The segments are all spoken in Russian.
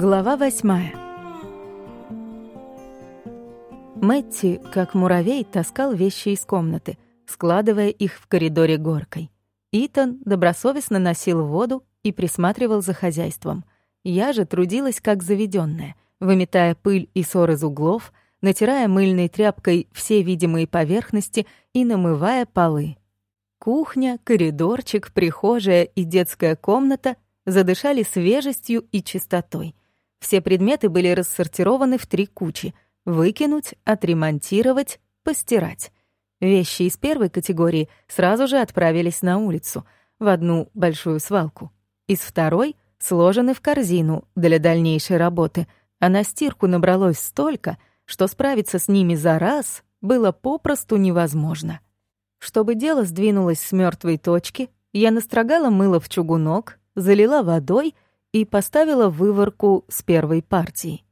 Глава восьмая. Мэтти, как муравей, таскал вещи из комнаты, складывая их в коридоре горкой. Итан добросовестно носил воду и присматривал за хозяйством. Я же трудилась как заведенная, выметая пыль и ссор из углов, натирая мыльной тряпкой все видимые поверхности и намывая полы. Кухня, коридорчик, прихожая и детская комната задышали свежестью и чистотой. Все предметы были рассортированы в три кучи — выкинуть, отремонтировать, постирать. Вещи из первой категории сразу же отправились на улицу, в одну большую свалку. Из второй сложены в корзину для дальнейшей работы, а на стирку набралось столько, что справиться с ними за раз было попросту невозможно. Чтобы дело сдвинулось с мертвой точки, я настрогала мыло в чугунок, залила водой — и поставила выворку с первой партии.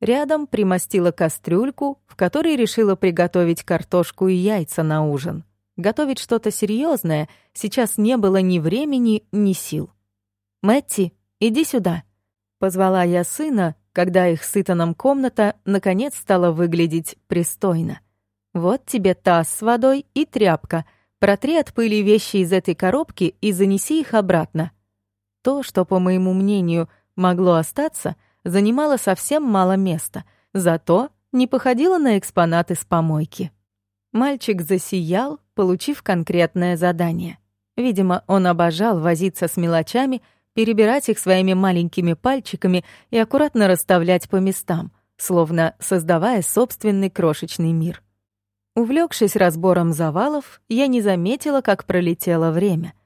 Рядом примостила кастрюльку, в которой решила приготовить картошку и яйца на ужин. Готовить что-то серьезное сейчас не было ни времени, ни сил. «Мэтти, иди сюда», — позвала я сына, когда их с Итаном комната наконец стала выглядеть пристойно. «Вот тебе таз с водой и тряпка. Протри от пыли вещи из этой коробки и занеси их обратно». То, что, по моему мнению, могло остаться, занимало совсем мало места, зато не походило на экспонаты с помойки. Мальчик засиял, получив конкретное задание. Видимо, он обожал возиться с мелочами, перебирать их своими маленькими пальчиками и аккуратно расставлять по местам, словно создавая собственный крошечный мир. Увлекшись разбором завалов, я не заметила, как пролетело время —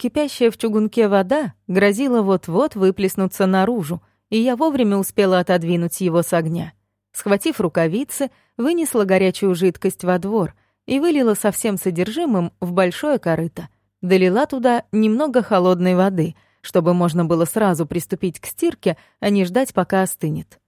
Кипящая в чугунке вода грозила вот-вот выплеснуться наружу, и я вовремя успела отодвинуть его с огня. Схватив рукавицы, вынесла горячую жидкость во двор и вылила со всем содержимым в большое корыто. Долила туда немного холодной воды, чтобы можно было сразу приступить к стирке, а не ждать, пока остынет.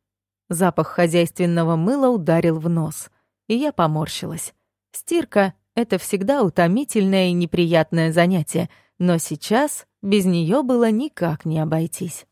Запах хозяйственного мыла ударил в нос, и я поморщилась. Стирка — это всегда утомительное и неприятное занятие — но сейчас без нее было никак не обойтись.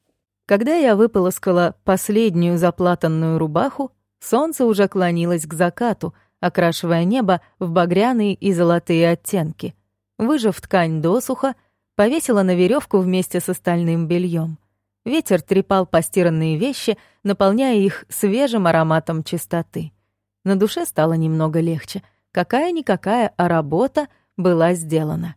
Когда я выполоскала последнюю заплатанную рубаху, солнце уже клонилось к закату, окрашивая небо в багряные и золотые оттенки. Выжав ткань досуха, повесила на веревку вместе с остальным бельем. Ветер трепал постиранные вещи, наполняя их свежим ароматом чистоты. На душе стало немного легче. Какая-никакая, а работа была сделана.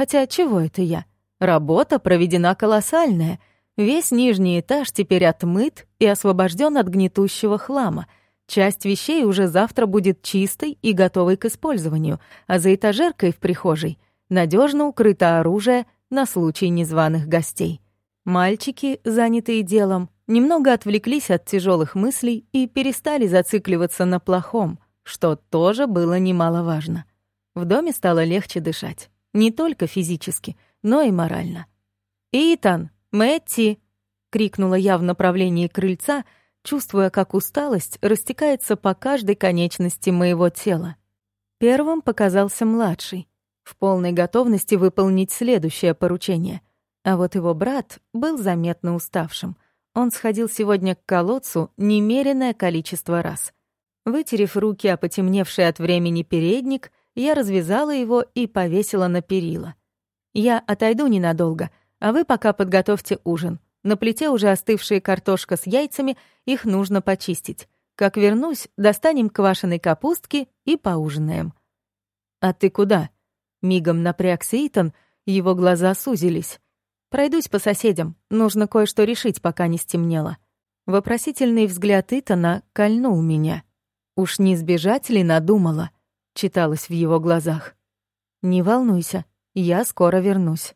Хотя чего это я? Работа проведена колоссальная. Весь нижний этаж теперь отмыт и освобожден от гнетущего хлама. Часть вещей уже завтра будет чистой и готовой к использованию, а за этажеркой в прихожей надежно укрыто оружие на случай незваных гостей. Мальчики, занятые делом, немного отвлеклись от тяжелых мыслей и перестали зацикливаться на плохом, что тоже было немаловажно. В доме стало легче дышать. Не только физически, но и морально. «Итан! Мэтти!» — крикнула я в направлении крыльца, чувствуя, как усталость растекается по каждой конечности моего тела. Первым показался младший, в полной готовности выполнить следующее поручение. А вот его брат был заметно уставшим. Он сходил сегодня к колодцу немеренное количество раз. Вытерев руки о потемневший от времени передник, я развязала его и повесила на перила. «Я отойду ненадолго, а вы пока подготовьте ужин. На плите уже остывшие картошка с яйцами, их нужно почистить. Как вернусь, достанем квашеной капустки и поужинаем». «А ты куда?» Мигом напрягся Итан, его глаза сузились. «Пройдусь по соседям, нужно кое-что решить, пока не стемнело». Вопросительный взгляд Итана кольнул меня. Уж не сбежать ли надумала? Читалось в его глазах. «Не волнуйся, я скоро вернусь».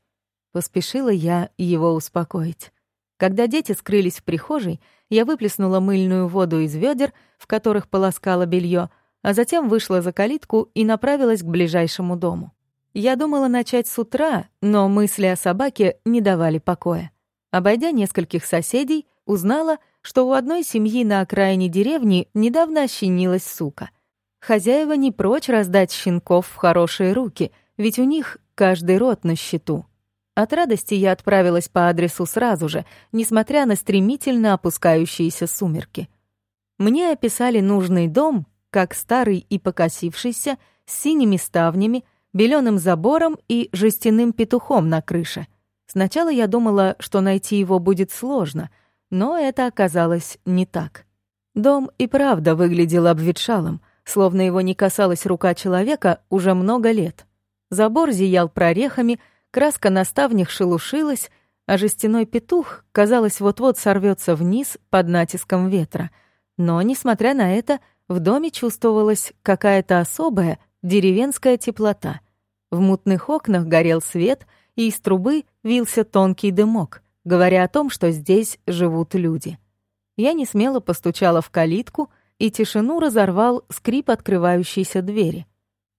Поспешила я его успокоить. Когда дети скрылись в прихожей, я выплеснула мыльную воду из ведер, в которых полоскала белье, а затем вышла за калитку и направилась к ближайшему дому. Я думала начать с утра, но мысли о собаке не давали покоя. Обойдя нескольких соседей, узнала, что у одной семьи на окраине деревни недавно ощенилась сука — Хозяева не прочь раздать щенков в хорошие руки, ведь у них каждый рот на счету. От радости я отправилась по адресу сразу же, несмотря на стремительно опускающиеся сумерки. Мне описали нужный дом, как старый и покосившийся, с синими ставнями, беленым забором и жестяным петухом на крыше. Сначала я думала, что найти его будет сложно, но это оказалось не так. Дом и правда выглядел обветшалым, словно его не касалась рука человека уже много лет. Забор зиял прорехами, краска на ставнях шелушилась, а жестяной петух, казалось, вот-вот сорвется вниз под натиском ветра. Но, несмотря на это, в доме чувствовалась какая-то особая деревенская теплота. В мутных окнах горел свет, и из трубы вился тонкий дымок, говоря о том, что здесь живут люди. Я не смело постучала в калитку, и тишину разорвал скрип открывающейся двери.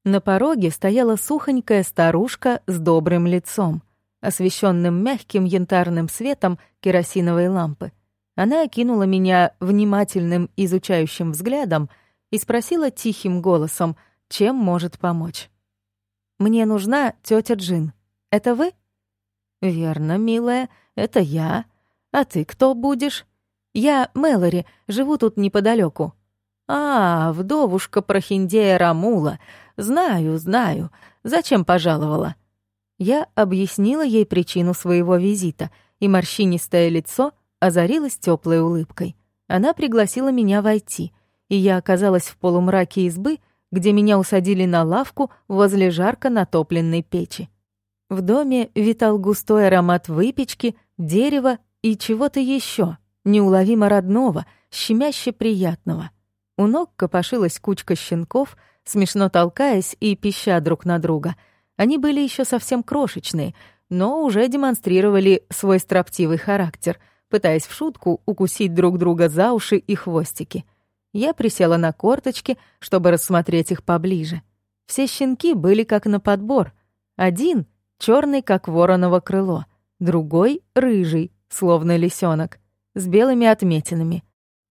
На пороге стояла сухонькая старушка с добрым лицом, освещенным мягким янтарным светом керосиновой лампы. Она окинула меня внимательным изучающим взглядом и спросила тихим голосом, чем может помочь. «Мне нужна тетя Джин. Это вы?» «Верно, милая, это я. А ты кто будешь?» «Я Мэлори, живу тут неподалеку. «А, вдовушка Прохиндея Рамула. Знаю, знаю. Зачем пожаловала?» Я объяснила ей причину своего визита, и морщинистое лицо озарилось теплой улыбкой. Она пригласила меня войти, и я оказалась в полумраке избы, где меня усадили на лавку возле жарко натопленной печи. В доме витал густой аромат выпечки, дерева и чего-то еще, неуловимо родного, щемяще приятного. У ног копошилась кучка щенков, смешно толкаясь и пища друг на друга. Они были еще совсем крошечные, но уже демонстрировали свой строптивый характер, пытаясь в шутку укусить друг друга за уши и хвостики. Я присела на корточки, чтобы рассмотреть их поближе. Все щенки были как на подбор. Один — черный, как вороново крыло, другой — рыжий, словно лисенок, с белыми отметинами.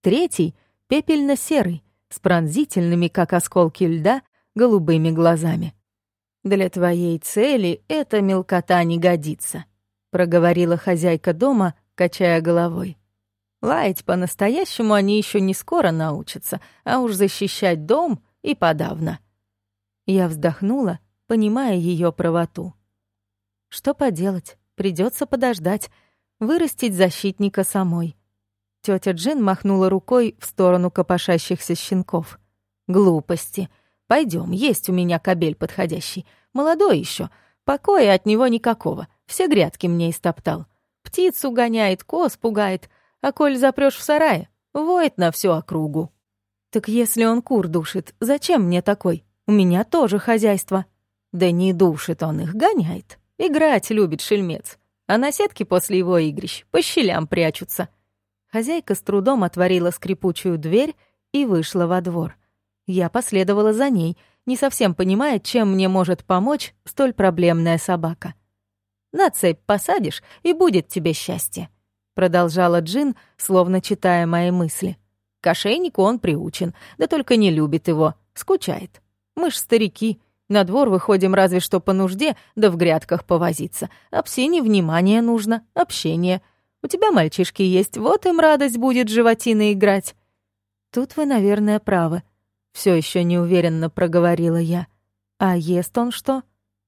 Третий — пепельно-серый, с пронзительными, как осколки льда, голубыми глазами. «Для твоей цели эта мелкота не годится», — проговорила хозяйка дома, качая головой. «Лаять по-настоящему они еще не скоро научатся, а уж защищать дом и подавно». Я вздохнула, понимая ее правоту. «Что поделать? Придется подождать, вырастить защитника самой. Тетя Джин махнула рукой в сторону копошащихся щенков. «Глупости. Пойдем, есть у меня кобель подходящий. Молодой еще. Покоя от него никакого. Все грядки мне истоптал. Птицу гоняет, коз пугает. А коль запрёшь в сарае, воет на всю округу». «Так если он кур душит, зачем мне такой? У меня тоже хозяйство». «Да не душит он их, гоняет. Играть любит шельмец. А на сетке после его игрищ по щелям прячутся». Хозяйка с трудом отворила скрипучую дверь и вышла во двор. Я последовала за ней, не совсем понимая, чем мне может помочь столь проблемная собака. «На цепь посадишь, и будет тебе счастье», — продолжала Джин, словно читая мои мысли. «К ошейнику он приучен, да только не любит его, скучает. Мы ж старики, на двор выходим разве что по нужде, да в грядках повозиться. А псине внимание нужно, общение — у тебя мальчишки есть, вот им радость будет животины играть». «Тут вы, наверное, правы», — все еще неуверенно проговорила я. «А ест он что?»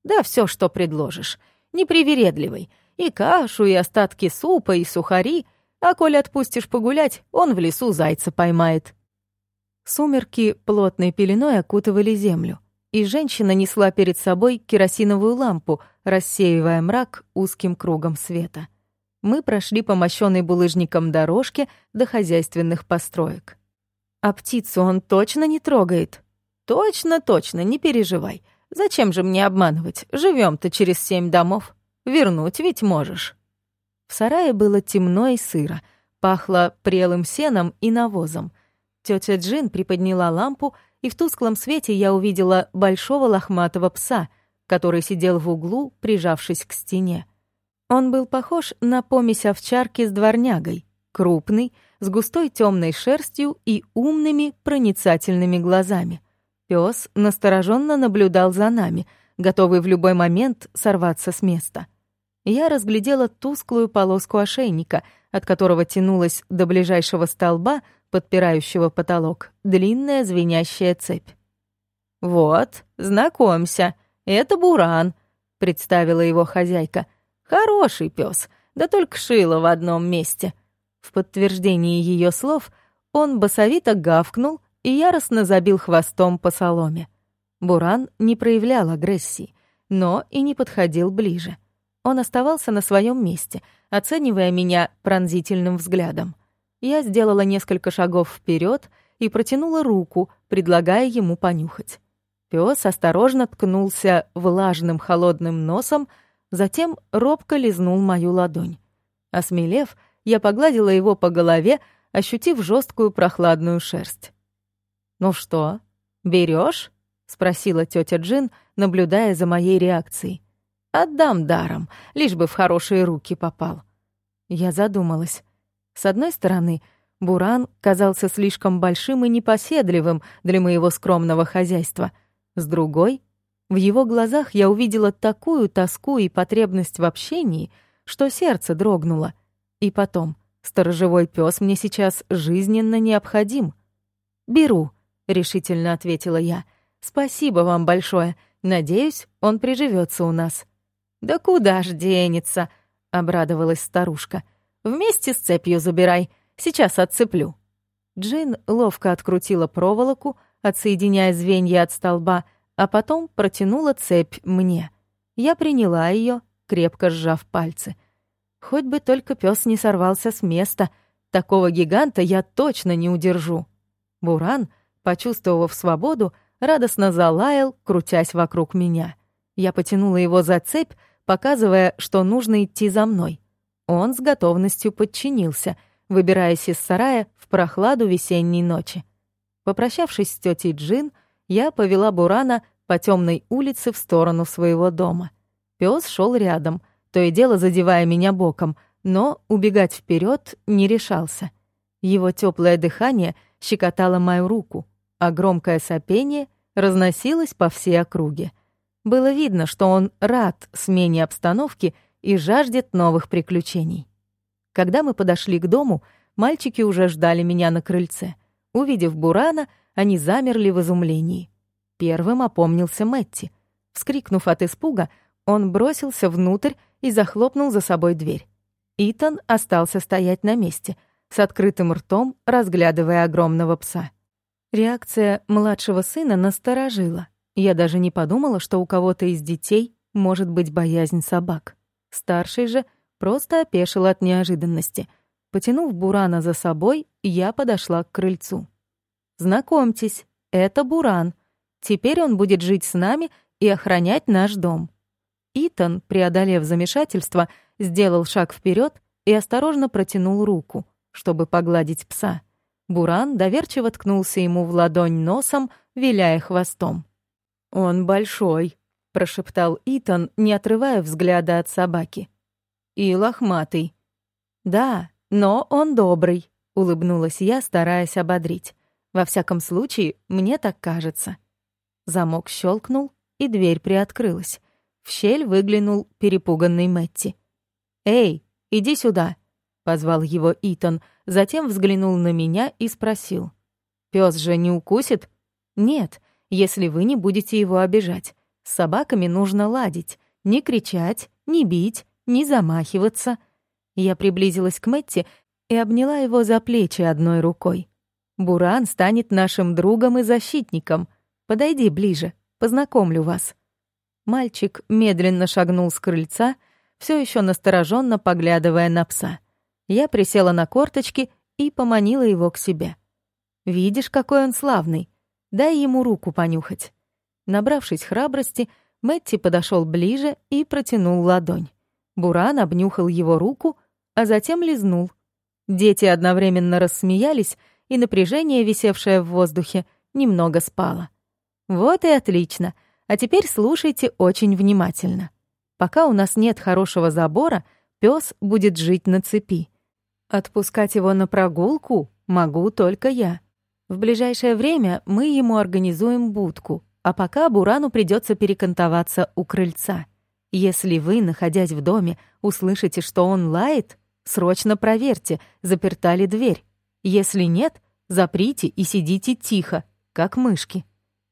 «Да все, что предложишь. Непривередливый. И кашу, и остатки супа, и сухари. А коль отпустишь погулять, он в лесу зайца поймает». Сумерки плотной пеленой окутывали землю, и женщина несла перед собой керосиновую лампу, рассеивая мрак узким кругом света мы прошли по мощенной булыжником дорожке до хозяйственных построек. «А птицу он точно не трогает?» «Точно, точно, не переживай. Зачем же мне обманывать? живем то через семь домов. Вернуть ведь можешь». В сарае было темно и сыро, пахло прелым сеном и навозом. Тётя Джин приподняла лампу, и в тусклом свете я увидела большого лохматого пса, который сидел в углу, прижавшись к стене. Он был похож на помесь овчарки с дворнягой, крупный, с густой темной шерстью и умными проницательными глазами. Пес настороженно наблюдал за нами, готовый в любой момент сорваться с места. я разглядела тусклую полоску ошейника, от которого тянулась до ближайшего столба, подпирающего потолок, длинная звенящая цепь. «Вот, знакомься, это Буран», — представила его хозяйка. «Хороший пес, да только шило в одном месте». В подтверждении ее слов он басовито гавкнул и яростно забил хвостом по соломе. Буран не проявлял агрессии, но и не подходил ближе. Он оставался на своем месте, оценивая меня пронзительным взглядом. Я сделала несколько шагов вперед и протянула руку, предлагая ему понюхать. Пес осторожно ткнулся влажным холодным носом, затем робко лизнул мою ладонь. Осмелев, я погладила его по голове, ощутив жесткую прохладную шерсть. «Ну что, берешь? спросила тетя Джин, наблюдая за моей реакцией. «Отдам даром, лишь бы в хорошие руки попал». Я задумалась. С одной стороны, Буран казался слишком большим и непоседливым для моего скромного хозяйства — с другой, в его глазах я увидела такую тоску и потребность в общении, что сердце дрогнуло. И потом, сторожевой пес мне сейчас жизненно необходим. «Беру», — решительно ответила я. «Спасибо вам большое. Надеюсь, он приживется у нас». «Да куда ж денется?» — обрадовалась старушка. «Вместе с цепью забирай. Сейчас отцеплю». Джин ловко открутила проволоку, отсоединяя звенья от столба, а потом протянула цепь мне. Я приняла ее, крепко сжав пальцы. Хоть бы только пес не сорвался с места, такого гиганта я точно не удержу. Буран, почувствовав свободу, радостно залаял, крутясь вокруг меня. Я потянула его за цепь, показывая, что нужно идти за мной. Он с готовностью подчинился, выбираясь из сарая в прохладу весенней ночи. Попрощавшись с тетей Джин, я повела Бурана по темной улице в сторону своего дома. Пес шел рядом, то и дело задевая меня боком, но убегать вперед не решался. Его теплое дыхание щекотало мою руку, а громкое сопение разносилось по всей округе. Было видно, что он рад смене обстановки и жаждет новых приключений. Когда мы подошли к дому, мальчики уже ждали меня на крыльце — Увидев Бурана, они замерли в изумлении. Первым опомнился Мэтти. Вскрикнув от испуга, он бросился внутрь и захлопнул за собой дверь. Итан остался стоять на месте, с открытым ртом, разглядывая огромного пса. Реакция младшего сына насторожила. Я даже не подумала, что у кого-то из детей может быть боязнь собак. Старший же просто опешил от неожиданности — Потянув Бурана за собой, я подошла к крыльцу. «Знакомьтесь, это Буран. Теперь он будет жить с нами и охранять наш дом». Итан, преодолев замешательство, сделал шаг вперед и осторожно протянул руку, чтобы погладить пса. Буран доверчиво ткнулся ему в ладонь носом, виляя хвостом. «Он большой», — прошептал Итан, не отрывая взгляда от собаки. «И лохматый». «Да, но он добрый», — улыбнулась я, стараясь ободрить. «Во всяком случае, мне так кажется». Замок щелкнул, и дверь приоткрылась. В щель выглянул перепуганный Мэтти. «Эй, иди сюда», — позвал его Итан, затем взглянул на меня и спросил. «Пёс же не укусит?» «Нет, если вы не будете его обижать. С собаками нужно ладить, не кричать, не бить, не замахиваться. Я приблизилась к Мэтти и обняла его за плечи одной рукой. «Буран станет нашим другом и защитником. Подойди ближе, познакомлю вас». Мальчик медленно шагнул с крыльца, все еще настороженно поглядывая на пса. Я присела на корточки и поманила его к себе. «Видишь, какой он славный. Дай ему руку понюхать». Набравшись храбрости, Мэтти подошел ближе и протянул ладонь. Буран обнюхал его руку, а затем лизнул. Дети одновременно рассмеялись, и напряжение, висевшее в воздухе, немного спало. Вот и отлично. А теперь слушайте очень внимательно. Пока у нас нет хорошего забора, пес будет жить на цепи. Отпускать его на прогулку могу только я. В ближайшее время мы ему организуем будку, а пока Бурану придется перекантоваться у крыльца. Если вы, находясь в доме, услышите, что он лает, срочно проверьте, заперта ли дверь. Если нет, заприте и сидите тихо, как мышки.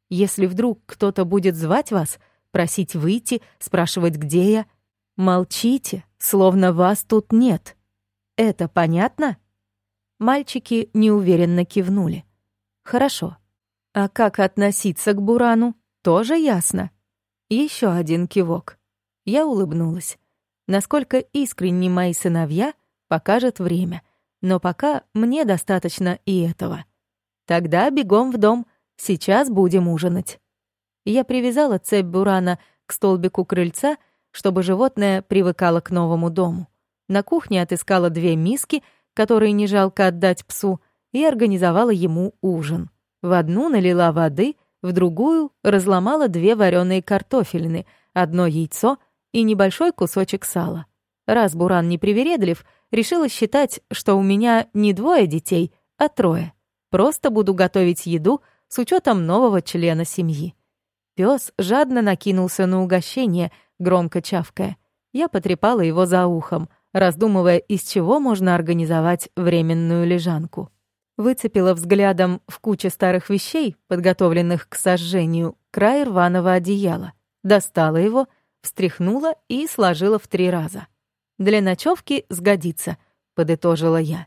Если вдруг кто-то будет звать вас, просить выйти, спрашивать, где я, молчите, словно вас тут нет. Это понятно? Мальчики неуверенно кивнули. Хорошо. А как относиться к Бурану, тоже ясно. Еще один кивок. Я улыбнулась. Насколько искренни мои сыновья, покажет время. Но пока мне достаточно и этого. Тогда бегом в дом. Сейчас будем ужинать. Я привязала цепь Бурана к столбику крыльца, чтобы животное привыкало к новому дому. На кухне отыскала две миски, которые не жалко отдать псу, и организовала ему ужин. В одну налила воды, в другую разломала две вареные картофелины, одно яйцо и небольшой кусочек сала. Раз Буран не привередлив, решила считать, что у меня не двое детей, а трое. Просто буду готовить еду с учетом нового члена семьи. Пес жадно накинулся на угощение, громко чавкая. Я потрепала его за ухом, раздумывая, из чего можно организовать временную лежанку. Выцепила взглядом в куче старых вещей, подготовленных к сожжению, край рваного одеяла. Достала его, встряхнула и сложила в три раза. «Для ночевки сгодится», — подытожила я.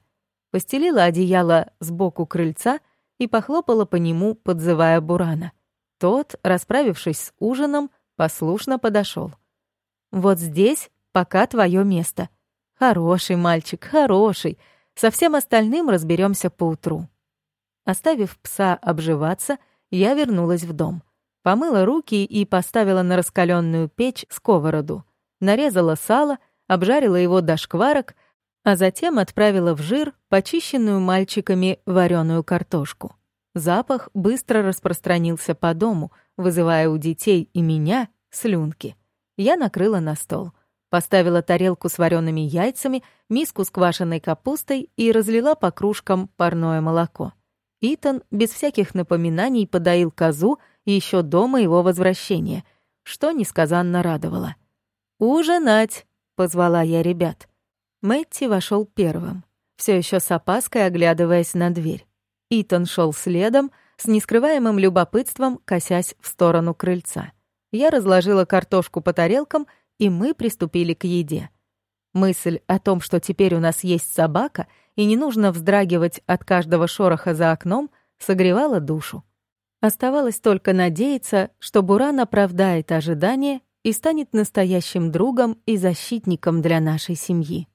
Постелила одеяло сбоку крыльца и похлопала по нему, подзывая Бурана. Тот, расправившись с ужином, послушно подошел. «Вот здесь пока твое место. Хороший мальчик, хороший. Со всем остальным разберемся поутру». Оставив пса обживаться, я вернулась в дом. Помыла руки и поставила на раскаленную печь сковороду. Нарезала сало, обжарила его до шкварок, а затем отправила в жир почищенную мальчиками вареную картошку. Запах быстро распространился по дому, вызывая у детей и меня слюнки. Я накрыла на стол, поставила тарелку с вареными яйцами, миску с квашеной капустой и разлила по кружкам парное молоко. Итан без всяких напоминаний подоил козу еще до моего возвращения, что несказанно радовало. «Ужинать!» — позвала я ребят. Мэтти вошел первым, все еще с опаской оглядываясь на дверь. Итан шел следом, с нескрываемым любопытством, косясь в сторону крыльца. Я разложила картошку по тарелкам, и мы приступили к еде. Мысль о том, что теперь у нас есть собака, и не нужно вздрагивать от каждого шороха за окном, согревала душу. Оставалось только надеяться, что Буран оправдает ожидания и станет настоящим другом и защитником для нашей семьи.